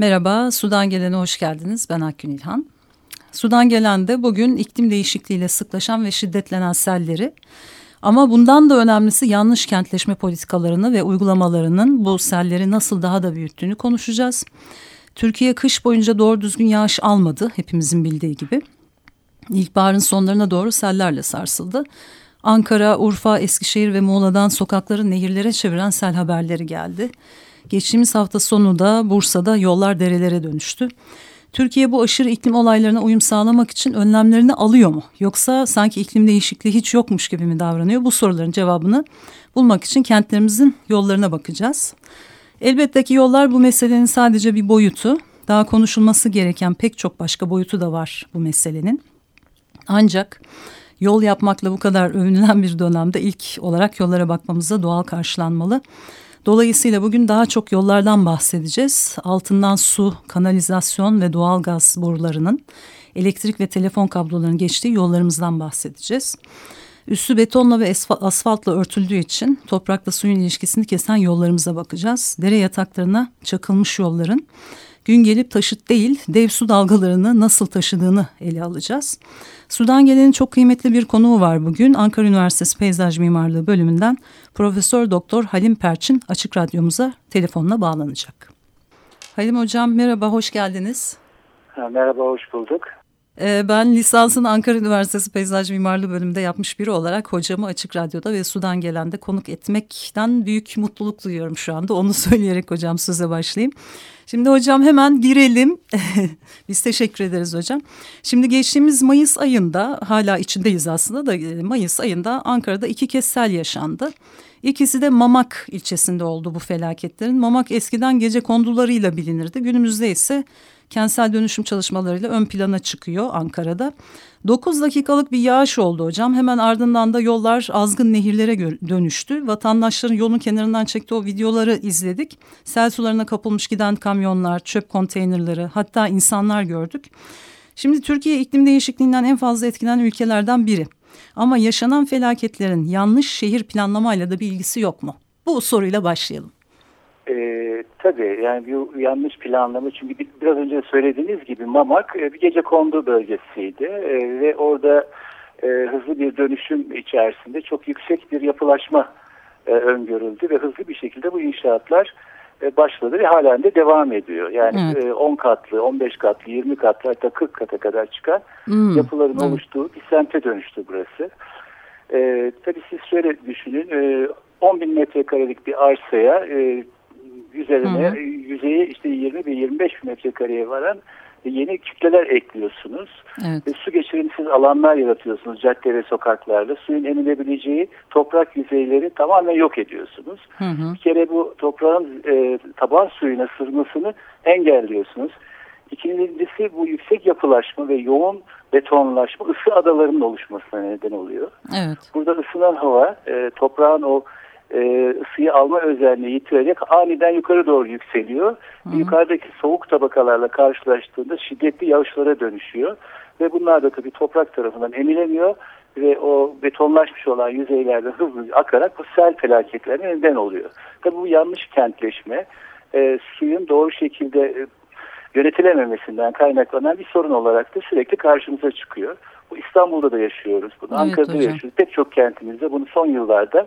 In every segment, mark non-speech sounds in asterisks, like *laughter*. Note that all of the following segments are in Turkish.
Merhaba, Sudan Gelen'e hoş geldiniz. Ben Akgün İlhan. Sudan Gelen'de bugün iklim değişikliğiyle sıklaşan ve şiddetlenen selleri ama bundan da önemlisi yanlış kentleşme politikalarını ve uygulamalarının bu selleri nasıl daha da büyüttüğünü konuşacağız. Türkiye kış boyunca doğru düzgün yağış almadı hepimizin bildiği gibi. İlkbaharın sonlarına doğru sellerle sarsıldı. Ankara, Urfa, Eskişehir ve Muğla'dan sokakları nehirlere çeviren sel haberleri geldi. Geçtiğimiz hafta sonu da Bursa'da yollar derelere dönüştü. Türkiye bu aşırı iklim olaylarına uyum sağlamak için önlemlerini alıyor mu? Yoksa sanki iklim değişikliği hiç yokmuş gibi mi davranıyor? Bu soruların cevabını bulmak için kentlerimizin yollarına bakacağız. Elbette ki yollar bu meselenin sadece bir boyutu. Daha konuşulması gereken pek çok başka boyutu da var bu meselenin. Ancak yol yapmakla bu kadar övünülen bir dönemde ilk olarak yollara bakmamıza doğal karşılanmalı. Dolayısıyla bugün daha çok yollardan bahsedeceğiz. Altından su, kanalizasyon ve doğal gaz borularının, elektrik ve telefon kablolarının geçtiği yollarımızdan bahsedeceğiz. Üstü betonla ve asfaltla örtüldüğü için toprakla suyun ilişkisini kesen yollarımıza bakacağız. Dere yataklarına çakılmış yolların gün gelip taşıt değil dev su dalgalarını nasıl taşıdığını ele alacağız. Sudan gelenin çok kıymetli bir konuğu var bugün. Ankara Üniversitesi Peyzaj Mimarlığı bölümünden Profesör Doktor Halim Perçin açık radyomuza telefonla bağlanacak. Halim Hocam merhaba, hoş geldiniz. Ha, merhaba, hoş bulduk. Ee, ben lisansını Ankara Üniversitesi Peyzaj Mimarlığı bölümünde yapmış biri olarak hocamı Açık Radyo'da ve Sudan Gelen'de konuk etmekten büyük mutluluk duyuyorum şu anda. Onu *laughs* söyleyerek hocam söze başlayayım. Şimdi hocam hemen girelim. *laughs* Biz teşekkür ederiz hocam. Şimdi geçtiğimiz Mayıs ayında hala içindeyiz aslında da e, Mayıs ayında Ankara'da iki kez sel yaşandı. İkisi de Mamak ilçesinde oldu bu felaketlerin. Mamak eskiden gece kondularıyla bilinirdi. Günümüzde ise kentsel dönüşüm çalışmalarıyla ön plana çıkıyor Ankara'da. 9 dakikalık bir yağış oldu hocam. Hemen ardından da yollar azgın nehirlere dönüştü. Vatandaşların yolun kenarından çektiği o videoları izledik. Sel sularına kapılmış giden kamyonlar, çöp konteynerleri hatta insanlar gördük. Şimdi Türkiye iklim değişikliğinden en fazla etkilenen ülkelerden biri. Ama yaşanan felaketlerin yanlış şehir planlamayla da bir ilgisi yok mu? Bu soruyla başlayalım. Ee, tabii yani bu yanlış planlama çünkü biraz önce söylediğiniz gibi Mamak e, bir gece kondu bölgesiydi e, ve orada e, hızlı bir dönüşüm içerisinde çok yüksek bir yapılaşma e, öngörüldü ve hızlı bir şekilde bu inşaatlar başladı ve halen de devam ediyor. Yani evet. e, 10 katlı, 15 katlı, 20 katlı hatta 40 kata kadar çıkan hmm. yapıların hmm. oluştuğu bir semte dönüştü burası. E, tabii siz şöyle düşünün, e, 10 bin metrekarelik bir arsaya e, üzerine hı. yüzeyi işte 20 ve 25 metrekareye varan yeni kütleler ekliyorsunuz. Evet. Ve su geçirimsiz alanlar yaratıyorsunuz cadde ve sokaklarda. Suyun emilebileceği toprak yüzeyleri tamamen yok ediyorsunuz. Hı hı. Bir kere bu toprağın e, taban suyuna sızmasını engelliyorsunuz. İkincisi bu yüksek yapılaşma ve yoğun betonlaşma ısı adalarının oluşmasına neden oluyor. Evet. Burada ısınan hava e, toprağın o e, ısıyı alma özelliğini yitirerek aniden yukarı doğru yükseliyor. Hı. Yukarıdaki soğuk tabakalarla karşılaştığında şiddetli yağışlara dönüşüyor. Ve bunlar da tabii toprak tarafından emilemiyor ve o betonlaşmış olan yüzeylerden hızlı akarak bu sel felaketlerine neden oluyor. Tabii bu yanlış kentleşme e, suyun doğru şekilde e, yönetilememesinden kaynaklanan bir sorun olarak da sürekli karşımıza çıkıyor. Bu İstanbul'da da yaşıyoruz bunu, evet, Ankara'da hocam. yaşıyoruz. Pek çok kentimizde bunu son yıllarda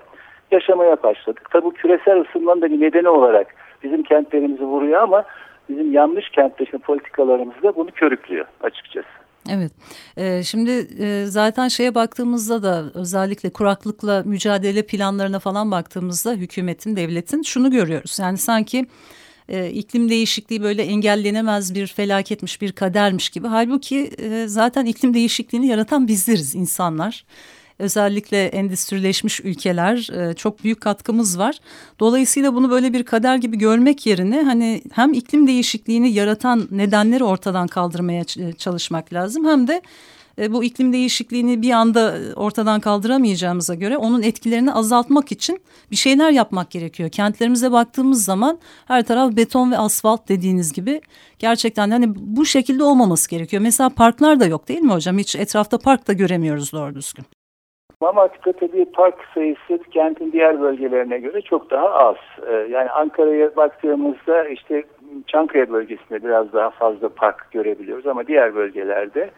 yaşamaya başladık. Tabi küresel ısınmanın da bir nedeni olarak bizim kentlerimizi vuruyor ama bizim yanlış kentleşme politikalarımız da bunu körüklüyor açıkçası. Evet. Ee, şimdi e, zaten şeye baktığımızda da özellikle kuraklıkla mücadele planlarına falan baktığımızda hükümetin, devletin şunu görüyoruz. Yani sanki e, iklim değişikliği böyle engellenemez bir felaketmiş, bir kadermiş gibi. Halbuki e, zaten iklim değişikliğini yaratan bizleriz insanlar. Özellikle endüstrileşmiş ülkeler e, çok büyük katkımız var. Dolayısıyla bunu böyle bir kader gibi görmek yerine hani hem iklim değişikliğini yaratan nedenleri ortadan kaldırmaya çalışmak lazım hem de e, bu iklim değişikliğini bir anda ortadan kaldıramayacağımıza göre onun etkilerini azaltmak için bir şeyler yapmak gerekiyor. Kentlerimize baktığımız zaman her taraf beton ve asfalt dediğiniz gibi gerçekten hani bu şekilde olmaması gerekiyor. Mesela parklar da yok değil mi hocam? Hiç etrafta park da göremiyoruz doğru düzgün. Mamak'ta tabii park sayısı kentin diğer bölgelerine göre çok daha az. Ee, yani Ankara'ya baktığımızda işte Çankaya bölgesinde biraz daha fazla park görebiliyoruz ama diğer bölgelerde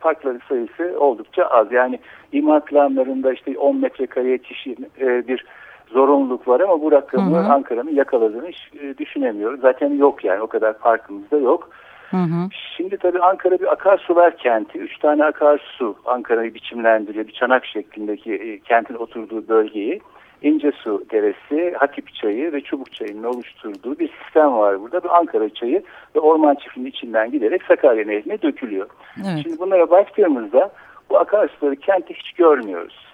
parkların sayısı oldukça az. Yani imar planlarında işte 10 metrekareye kişi e, bir zorunluluk var ama bu rakamı Ankara'nın yakaladığını hiç e, düşünemiyoruz. Zaten yok yani o kadar parkımızda yok. Hı hı. Şimdi tabii Ankara bir akarsular kenti. Üç tane akarsu Ankara'yı biçimlendiriyor. Bir çanak şeklindeki e, kentin oturduğu bölgeyi. İncesu Deresi, Hatip Çayı ve Çubuk Çayı'nın oluşturduğu bir sistem var burada. Bu Ankara Çayı ve Orman Çiftliği'nin içinden giderek Sakarya Nehri'ne dökülüyor. Evet. Şimdi bunlara baktığımızda bu akarsuları kenti hiç görmüyoruz.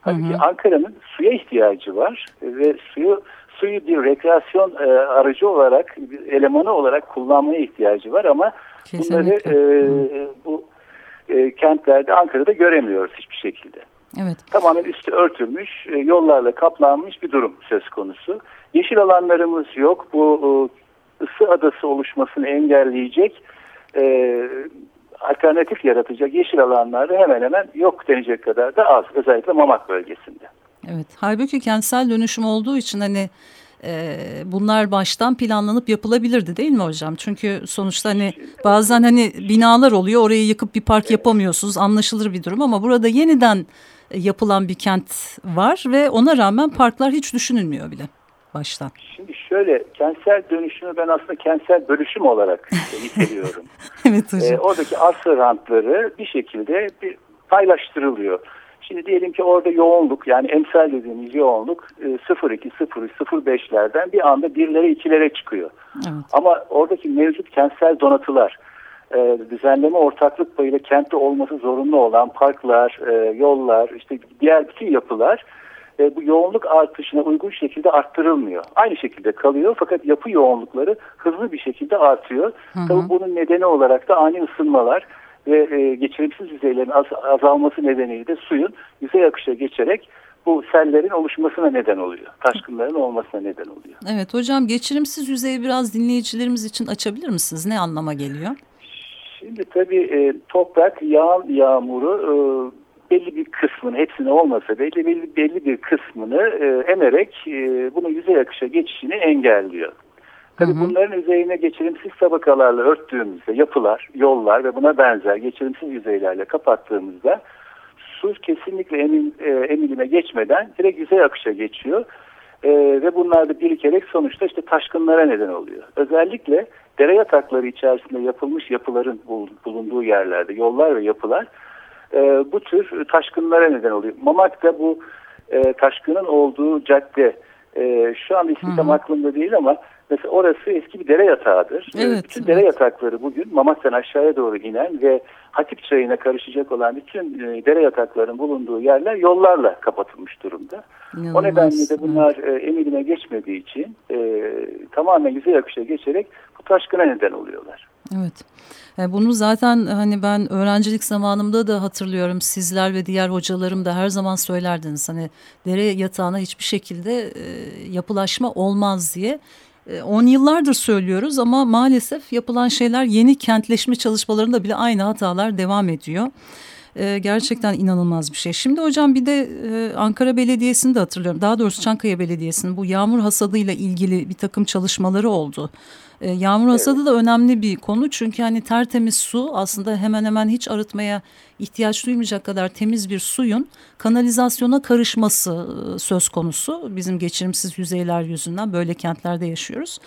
Halbuki Ankara'nın suya ihtiyacı var ve suyu suyu bir rekreasyon e, aracı olarak, bir elemanı olarak kullanmaya ihtiyacı var ama Kesinlikle. bunları e, bu e, kentlerde Ankara'da göremiyoruz hiçbir şekilde. Evet. Tamamen üstü örtülmüş, e, yollarla kaplanmış bir durum söz konusu. Yeşil alanlarımız yok. Bu e, ısı adası oluşmasını engelleyecek e, alternatif yaratacak yeşil alanları hemen hemen yok denecek kadar da az. Özellikle Mamak bölgesinde. Evet. Halbuki kentsel dönüşüm olduğu için hani e, bunlar baştan planlanıp yapılabilirdi değil mi hocam? Çünkü sonuçta hani bazen hani binalar oluyor orayı yıkıp bir park yapamıyorsunuz anlaşılır bir durum ama burada yeniden yapılan bir kent var ve ona rağmen parklar hiç düşünülmüyor bile baştan. Şimdi şöyle kentsel dönüşümü ben aslında kentsel bölüşüm olarak niteliyorum. *laughs* evet hocam. Ee, oradaki arsa rantları bir şekilde bir paylaştırılıyor. Şimdi diyelim ki orada yoğunluk yani emsal dediğimiz yoğunluk 0,2, 0,3, 0,5'lerden bir anda birlere ikilere çıkıyor. Evet. Ama oradaki mevcut kentsel donatılar e, düzenleme ortaklık payıyla kentte olması zorunlu olan parklar, e, yollar, işte diğer bütün yapılar e, bu yoğunluk artışına uygun şekilde arttırılmıyor. Aynı şekilde kalıyor fakat yapı yoğunlukları hızlı bir şekilde artıyor. Hı hı. Tabii bunun nedeni olarak da ani ısınmalar ve e, geçirimsiz yüzeylerin az, azalması nedeniyle de suyun yüzey akışa geçerek bu sellerin oluşmasına neden oluyor. Taşkınların olmasına neden oluyor. Evet hocam geçirimsiz yüzeyi biraz dinleyicilerimiz için açabilir misiniz? Ne anlama geliyor? Şimdi tabii e, toprak yağan yağmuru e, belli bir kısmını hepsini olmasa belli belli, belli bir kısmını e, emerek e, bunun yüzey akışa geçişini engelliyor. Tabii bunların üzerine geçirimsiz tabakalarla örttüğümüzde yapılar, yollar ve buna benzer geçirimsiz yüzeylerle kapattığımızda su kesinlikle emin, e, emilime geçmeden direkt yüzey akışa geçiyor. E, ve bunlar da birikerek sonuçta işte taşkınlara neden oluyor. Özellikle dere yatakları içerisinde yapılmış yapıların bulunduğu yerlerde yollar ve yapılar e, bu tür taşkınlara neden oluyor. Mamak'ta bu e, taşkının olduğu cadde e, şu an ismi tam aklımda değil ama mesela orası eski bir dere yatağıdır. Evet, bütün dere yatakları bugün Mamak'tan aşağıya doğru inen ve Hatip çayına karışacak olan bütün e, dere yataklarının bulunduğu yerler yollarla kapatılmış durumda. İnanılmaz. O nedenle de bunlar e, emiline geçmediği için e, tamamen yüzey akışa geçerek bu taşkına neden oluyorlar. Evet. Bunu zaten hani ben öğrencilik zamanımda da hatırlıyorum. Sizler ve diğer hocalarım da her zaman söylerdiniz. Hani dere yatağına hiçbir şekilde yapılaşma olmaz diye. 10 e, yıllardır söylüyoruz ama maalesef yapılan şeyler yeni kentleşme çalışmalarında bile aynı hatalar devam ediyor. E, gerçekten inanılmaz bir şey. Şimdi hocam bir de e, Ankara Belediyesi'ni de hatırlıyorum. Daha doğrusu Çankaya Belediyesi'nin bu yağmur hasadıyla ilgili bir takım çalışmaları oldu. E, yağmur hasadı da önemli bir konu çünkü hani tertemiz su aslında hemen hemen hiç arıtmaya ihtiyaç duymayacak kadar temiz bir suyun kanalizasyona karışması e, söz konusu. Bizim geçirimsiz yüzeyler yüzünden böyle kentlerde yaşıyoruz.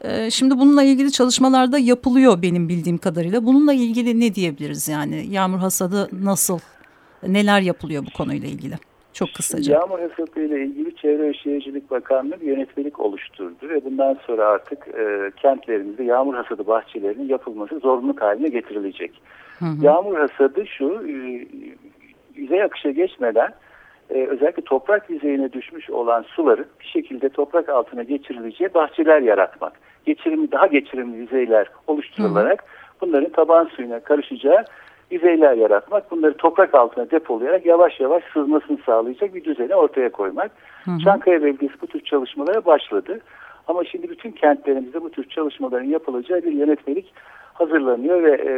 E, şimdi bununla ilgili çalışmalarda yapılıyor benim bildiğim kadarıyla. Bununla ilgili ne diyebiliriz yani? Yağmur hasadı nasıl, neler yapılıyor bu konuyla ilgili? Çok kısaca. Yağmur hasatı ile ilgili Çevre ve Şehircilik Bakanlığı bir yönetmelik oluşturdu ve bundan sonra artık e, kentlerimizde yağmur hasadı bahçelerinin yapılması zorunluluk haline getirilecek. Hı hı. Yağmur hasadı şu, e, yüzey akışa geçmeden e, özellikle toprak yüzeyine düşmüş olan suları bir şekilde toprak altına geçirileceği bahçeler yaratmak. Geçirimli, daha geçirimli yüzeyler oluşturularak hı hı. bunların taban suyuna karışacağı yüzeyler yaratmak, bunları toprak altına depolayarak yavaş yavaş sızmasını sağlayacak bir düzeni ortaya koymak. Hı hı. Çankaya Belediyesi bu tür çalışmalara başladı. Ama şimdi bütün kentlerimizde bu tür çalışmaların yapılacağı bir yönetmelik hazırlanıyor ve e,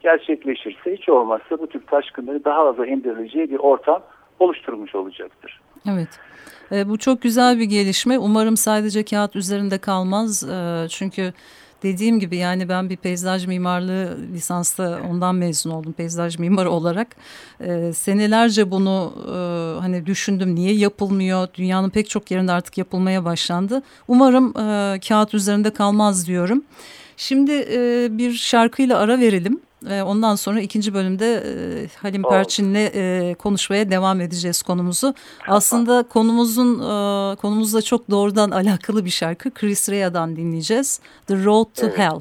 gerçekleşirse hiç olmazsa bu tür taşkınları daha aza indirileceği bir ortam oluşturmuş olacaktır. Evet. E, bu çok güzel bir gelişme. Umarım sadece kağıt üzerinde kalmaz. E, çünkü dediğim gibi yani ben bir peyzaj mimarlığı lisanslı ondan mezun oldum peyzaj mimarı olarak. E, senelerce bunu e, hani düşündüm niye yapılmıyor? Dünyanın pek çok yerinde artık yapılmaya başlandı. Umarım e, kağıt üzerinde kalmaz diyorum. Şimdi e, bir şarkıyla ara verelim. E, ondan sonra ikinci bölümde e, Halim. Perçin'le e, konuşmaya devam edeceğiz konumuzu. Aslında konumuzun e, konumuzla çok doğrudan *laughs* alakalı bir şarkı. Chris Rea'dan dinleyeceğiz. The Road to evet. Hell.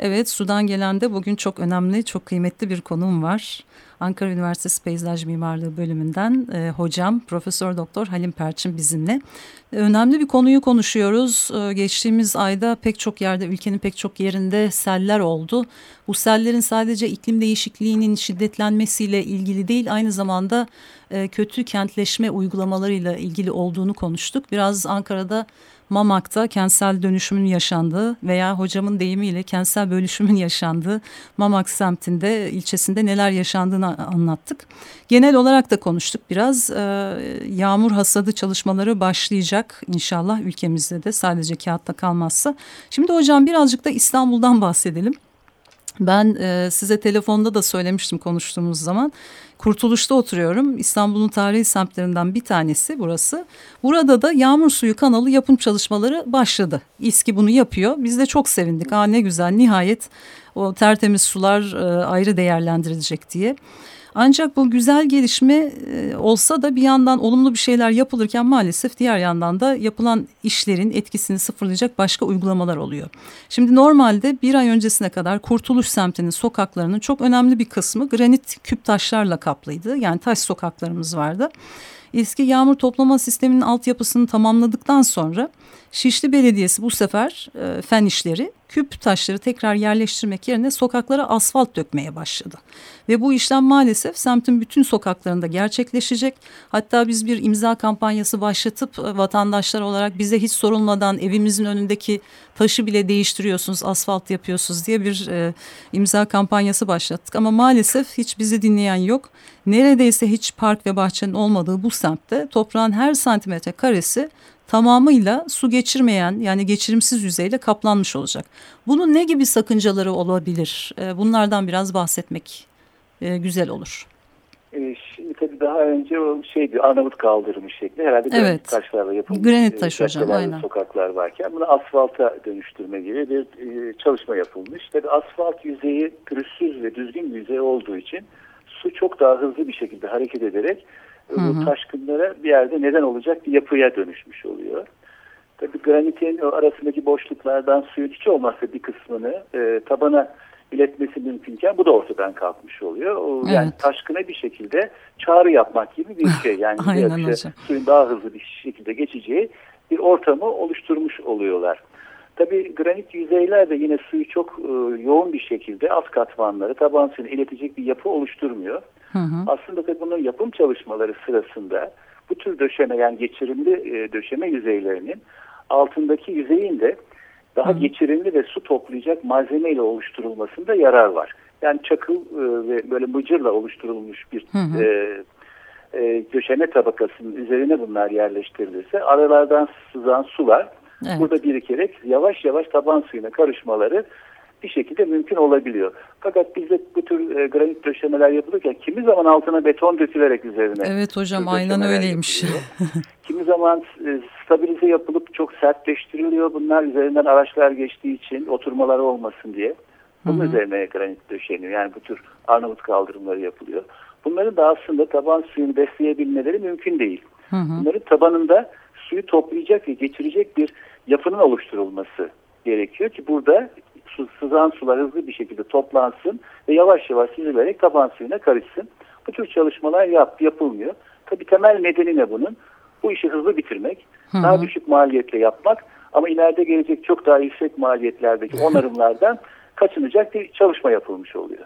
Evet, sudan gelen de bugün çok önemli, çok kıymetli bir konum var. Ankara Üniversitesi Peyzaj Mimarlığı bölümünden e, hocam Profesör Doktor Halim Perçin bizimle. E, önemli bir konuyu konuşuyoruz. E, geçtiğimiz ayda pek çok yerde, ülkenin pek çok yerinde seller oldu. Bu sellerin sadece iklim değişikliğinin şiddetlenmesiyle ilgili değil, aynı zamanda e, kötü kentleşme uygulamalarıyla ilgili olduğunu konuştuk. Biraz Ankara'da Mamak'ta kentsel dönüşümün yaşandığı veya hocamın deyimiyle kentsel bölüşümün yaşandığı Mamak semtinde, ilçesinde neler yaşandığını anlattık. Genel olarak da konuştuk biraz. Ee, yağmur hasadı çalışmaları başlayacak inşallah ülkemizde de sadece kağıtta kalmazsa. Şimdi hocam birazcık da İstanbul'dan bahsedelim. Ben e, size telefonda da söylemiştim konuştuğumuz zaman. Kurtuluş'ta oturuyorum. İstanbul'un tarihi semtlerinden bir tanesi burası. Burada da yağmur suyu kanalı yapım çalışmaları başladı. İSKİ bunu yapıyor. Biz de çok sevindik. Aa ne güzel nihayet o tertemiz sular e, ayrı değerlendirilecek diye. Ancak bu güzel gelişme e, olsa da bir yandan olumlu bir şeyler yapılırken maalesef diğer yandan da yapılan işlerin etkisini sıfırlayacak başka uygulamalar oluyor. Şimdi normalde bir ay öncesine kadar Kurtuluş semtinin sokaklarının çok önemli bir kısmı granit küp taşlarla kaplıydı. Yani taş sokaklarımız vardı. Eski yağmur toplama sisteminin altyapısını tamamladıktan sonra Şişli Belediyesi bu sefer e, fen işleri küp taşları tekrar yerleştirmek yerine sokaklara asfalt dökmeye başladı. Ve bu işlem maalesef semtin bütün sokaklarında gerçekleşecek. Hatta biz bir imza kampanyası başlatıp e, vatandaşlar olarak bize hiç sorulmadan evimizin önündeki taşı bile değiştiriyorsunuz, asfalt yapıyorsunuz diye bir e, imza kampanyası başlattık. Ama maalesef hiç bizi dinleyen yok. Neredeyse hiç park ve bahçenin olmadığı bu semtte toprağın her santimetre karesi tamamıyla su geçirmeyen yani geçirimsiz yüzeyle kaplanmış olacak. Bunun ne gibi sakıncaları olabilir? E, bunlardan biraz bahsetmek e, güzel olur. E, şimdi tabii daha önce o şeydi Arnavut kaldırımı şekli herhalde evet. granit taşlarla yapılmış. Granit taş hocam aynen. Sokaklar varken bunu asfalta dönüştürme gibi bir çalışma yapılmış. Tabii asfalt yüzeyi pürüzsüz ve düzgün bir yüzey olduğu için su çok daha hızlı bir şekilde hareket ederek Hı hı. bu taşkınlara bir yerde neden olacak bir yapıya dönüşmüş oluyor. Tabii granitin arasındaki boşluklardan suyun hiç olmazsa bir kısmını e, tabana iletmesi mümkünken bu da ortadan kalkmış oluyor. O, evet. Yani taşkına bir şekilde çağrı yapmak gibi bir şey. *laughs* Yani Aynen bir suyun daha hızlı bir şekilde geçeceği bir ortamı oluşturmuş oluyorlar. Tabii granit yüzeyler de yine suyu çok e, yoğun bir şekilde alt katmanları taban suyuna iletecek bir yapı oluşturmuyor. Hı hı. Aslında tabii bunun yapım çalışmaları sırasında bu tür döşeme yani geçirimli e, döşeme yüzeylerinin altındaki yüzeyin de daha hı. geçirimli ve su toplayacak malzemeyle oluşturulmasında yarar var. Yani çakıl e, ve böyle mıcırla oluşturulmuş bir hı hı. E, e, döşeme tabakasının üzerine bunlar yerleştirilirse aralardan sızan sular evet. burada birikerek yavaş yavaş taban suyuna karışmaları bir şekilde mümkün olabiliyor. Fakat bizde bu tür e, granit döşemeler yapılırken kimi zaman altına beton dökülerek üzerine. Evet hocam aynen öyleymiş. *laughs* kimi zaman e, stabilize yapılıp çok sertleştiriliyor. Bunlar üzerinden araçlar geçtiği için oturmaları olmasın diye. Bunun Hı -hı. üzerine granit döşeniyor. Yani bu tür Arnavut kaldırımları yapılıyor. Bunların da aslında taban suyunu besleyebilmeleri mümkün değil. Hı -hı. Bunların tabanında suyu toplayacak ve geçirecek bir yapının oluşturulması gerekiyor ki burada su, sızan sular hızlı bir şekilde toplansın ve yavaş yavaş süzülerek taban suyuna karışsın. Bu tür çalışmalar yap, yapılmıyor. Tabi temel nedeni ne bunun? Bu işi hızlı bitirmek, hı hı. daha düşük maliyetle yapmak ama ileride gelecek çok daha yüksek maliyetlerdeki *laughs* onarımlardan kaçınacak bir çalışma yapılmış oluyor.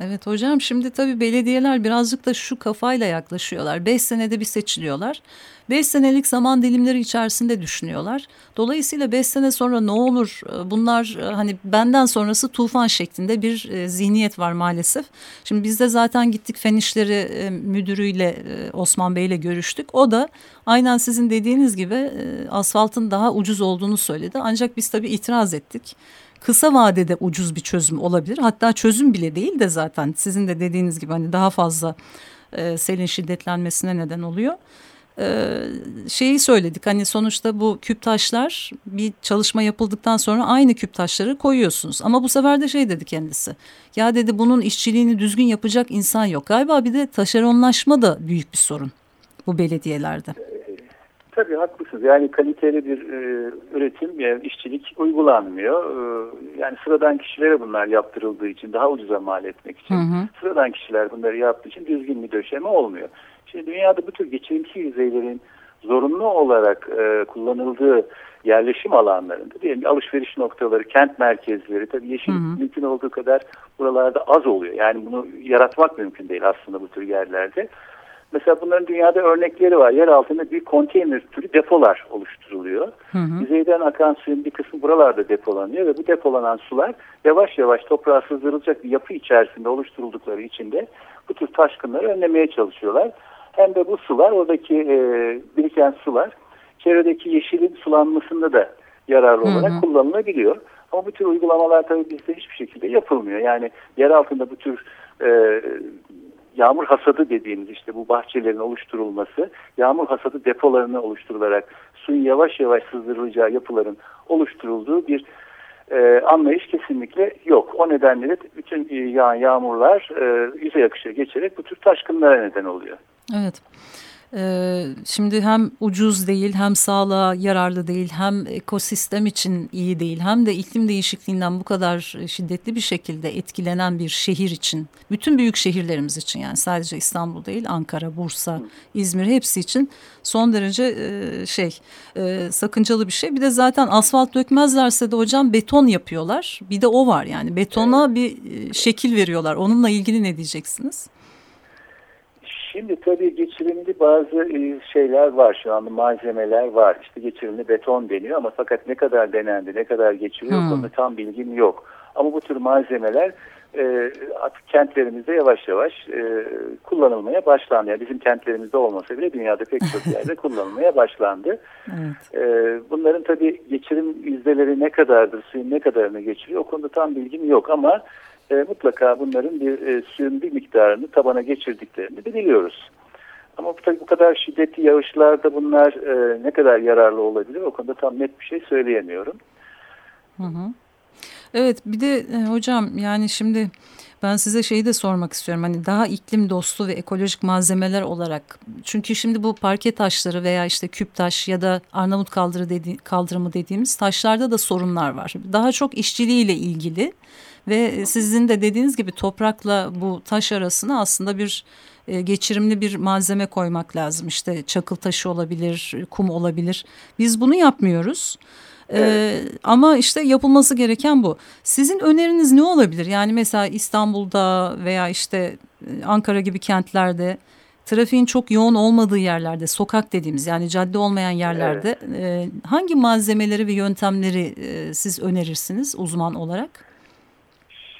Evet hocam şimdi tabii belediyeler birazcık da şu kafayla yaklaşıyorlar. Beş senede bir seçiliyorlar. Beş senelik zaman dilimleri içerisinde düşünüyorlar. Dolayısıyla beş sene sonra ne olur e, bunlar e, hani benden sonrası tufan şeklinde bir e, zihniyet var maalesef. Şimdi biz de zaten gittik fen işleri e, müdürüyle Osman Bey ile görüştük. O da aynen sizin dediğiniz gibi asfaltın daha ucuz olduğunu söyledi. Ancak biz tabii itiraz ettik kısa vadede ucuz bir çözüm olabilir. Hatta çözüm bile değil de zaten sizin de dediğiniz gibi hani daha fazla e, selin şiddetlenmesine neden oluyor. Ee, şeyi söyledik hani sonuçta bu küp taşlar bir çalışma yapıldıktan sonra aynı küp taşları koyuyorsunuz. Ama bu sefer de şey dedi kendisi ya dedi bunun işçiliğini düzgün yapacak insan yok. Galiba bir de taşeronlaşma da büyük bir sorun bu belediyelerde. Tabii haklısınız. Yani kaliteli bir e, üretim, yani işçilik uygulanmıyor. E, yani sıradan kişilere bunlar yaptırıldığı için daha ucuza mal etmek için. Hı hı. Sıradan kişiler bunları yaptığı için düzgün bir döşeme olmuyor. Şimdi dünyada bu tür geçirimsi yüzeylerin zorunlu olarak e, kullanıldığı yerleşim alanlarında diyelim alışveriş noktaları, kent merkezleri tabii yeşil hı hı. mümkün olduğu kadar buralarda az oluyor. Yani bunu yaratmak mümkün değil aslında bu tür yerlerde. Mesela bunların dünyada örnekleri var. Yer altında bir konteyner türü depolar oluşturuluyor. Hı hı. Yüzeyden akan suyun bir kısmı buralarda depolanıyor ve bu depolanan sular yavaş yavaş toprağa sızdırılacak bir yapı içerisinde oluşturuldukları için de bu tür taşkınları önlemeye çalışıyorlar. Hem de bu sular, oradaki e, biriken sular çevredeki yeşilin sulanmasında da yararlı olarak hı hı. kullanılabiliyor. Ama bu tür uygulamalar tabii bizde hiçbir şekilde yapılmıyor. Yani yer altında bu tür e, yağmur hasadı dediğimiz işte bu bahçelerin oluşturulması, yağmur hasadı depolarını oluşturularak suyun yavaş yavaş sızdırılacağı yapıların oluşturulduğu bir e, anlayış kesinlikle yok. O nedenle de bütün yağan yağmurlar e, yüzey akışa geçerek bu tür taşkınlara neden oluyor. Evet. Ee, şimdi hem ucuz değil hem sağlığa yararlı değil hem ekosistem için iyi değil hem de iklim değişikliğinden bu kadar şiddetli bir şekilde etkilenen bir şehir için bütün büyük şehirlerimiz için yani sadece İstanbul değil Ankara, Bursa, İzmir hepsi için son derece e, şey e, sakıncalı bir şey. Bir de zaten asfalt dökmezlerse de hocam beton yapıyorlar. Bir de o var yani betona bir e, şekil veriyorlar. Onunla ilgili ne diyeceksiniz? Şimdi tabii geçirimli bazı e, şeyler var şu anda malzemeler var. İşte geçirimli beton deniyor ama fakat ne kadar denendi, ne kadar geçiriyor hmm. konuda tam bilgim yok. Ama bu tür malzemeler e, artık kentlerimizde yavaş yavaş e, kullanılmaya başlandı. Yani bizim kentlerimizde olmasa bile dünyada pek çok *laughs* yerde kullanılmaya başlandı. Evet. E, bunların tabii geçirim yüzdeleri ne kadardır, suyun ne kadarını geçiriyor o konuda tam bilgim yok ama e, mutlaka bunların bir e, suyun bir miktarını tabana geçirdiklerini de biliyoruz. Ama tabii bu kadar şiddetli yağışlarda bunlar e, ne kadar yararlı olabilir o konuda tam net bir şey söyleyemiyorum. Hı hı. Evet bir de e, hocam yani şimdi ben size şeyi de sormak istiyorum. Hani daha iklim dostu ve ekolojik malzemeler olarak. Çünkü şimdi bu parke taşları veya işte küp taş ya da Arnavut kaldırı dedi, kaldırımı dediğimiz taşlarda da sorunlar var. Daha çok işçiliğiyle ilgili ve sizin de dediğiniz gibi toprakla bu taş arasına aslında bir e, geçirimli bir malzeme koymak lazım. İşte çakıl taşı olabilir, kum olabilir. Biz bunu yapmıyoruz. Ee, evet. Ee, ama işte yapılması gereken bu. Sizin öneriniz ne olabilir? Yani mesela İstanbul'da veya işte e, Ankara gibi kentlerde trafiğin çok yoğun olmadığı yerlerde, sokak dediğimiz yani cadde olmayan yerlerde evet. e, hangi malzemeleri ve yöntemleri e, siz önerirsiniz uzman olarak?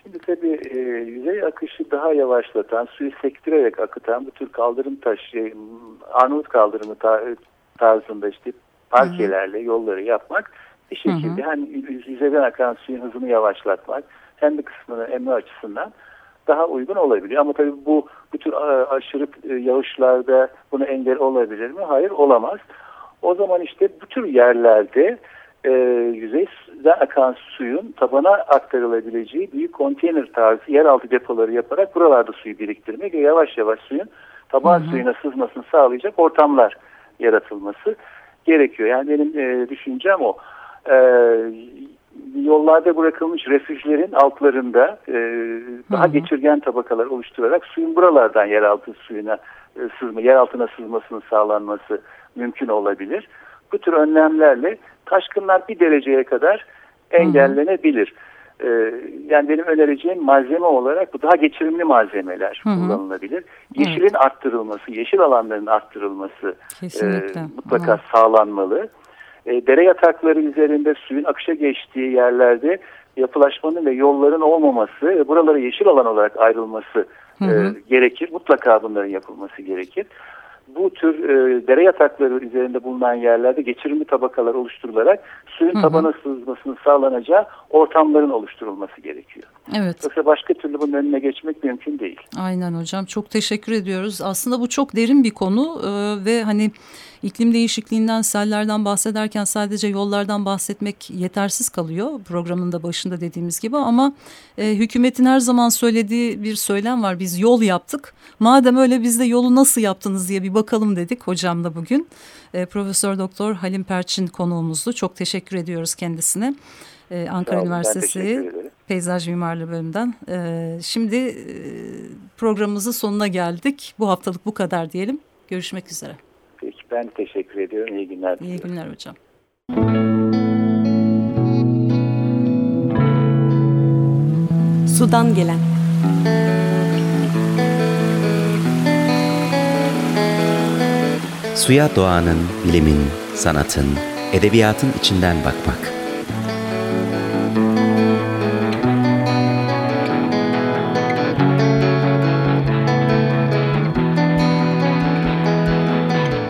Şimdi tabii e, yüzey akışı daha yavaşlatan, suyu sektirerek akıtan bu tür kaldırım taşı, Arnavut kaldırımı tarzında işte parkelerle yolları yapmak bir şekilde hem yüzeyden akan suyun hızını yavaşlatmak hem de kısmını emme açısından daha uygun olabiliyor. Ama tabii bu bu tür aşırı e, yağışlarda bunu engel olabilir mi? Hayır olamaz. O zaman işte bu tür yerlerde e, yüzeyden akan suyun tabana aktarılabileceği büyük konteyner tarzı yeraltı depoları yaparak buralarda suyu biriktirmek ve yavaş yavaş suyun taban hı hı. suyuna sızmasını sağlayacak ortamlar yaratılması gerekiyor. Yani benim e, düşüncem o. E, yollarda bırakılmış refüjlerin altlarında e, daha hı hı. geçirgen tabakalar oluşturarak suyun buralardan yeraltı suyuna e, sızma, yer altına sızmasının sağlanması mümkün olabilir. Bu tür önlemlerle taşkınlar bir dereceye kadar engellenebilir. Hı hı. Ee, yani benim önereceğim malzeme olarak bu daha geçirimli malzemeler hı hı. kullanılabilir. Yeşilin evet. arttırılması, yeşil alanların arttırılması e, mutlaka hı. sağlanmalı. E, dere yatakları üzerinde suyun akışa geçtiği yerlerde yapılaşmanın ve yolların olmaması ve buralara yeşil alan olarak ayrılması hı hı. E, gerekir. Mutlaka bunların yapılması gerekir bu tür e, dere yatakları üzerinde bulunan yerlerde geçirimli tabakalar oluşturularak suyun hı hı. tabana sızmasının sağlanacağı ortamların oluşturulması gerekiyor. Evet. Yoksa başka türlü bunun önüne geçmek mümkün değil. Aynen hocam çok teşekkür ediyoruz. Aslında bu çok derin bir konu e, ve hani İklim değişikliğinden, sellerden bahsederken sadece yollardan bahsetmek yetersiz kalıyor programın da başında dediğimiz gibi ama e, hükümetin her zaman söylediği bir söylem var. Biz yol yaptık. Madem öyle biz de yolu nasıl yaptınız diye bir bakalım dedik hocamla bugün. E, Profesör Doktor Halim Perçin konuğumuzdu. Çok teşekkür ediyoruz kendisine. E, Ankara olun, Üniversitesi. Peyzaj Mimarlığı bölümünden. E, şimdi e, programımızın sonuna geldik. Bu haftalık bu kadar diyelim. Görüşmek üzere. Ben teşekkür ediyorum. İyi günler. İyi günler hocam. Sudan gelen. Suya doğanın, bilimin, sanatın, edebiyatın içinden bakmak.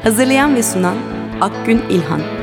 Hazırlayan ve sunan Akgün İlhan.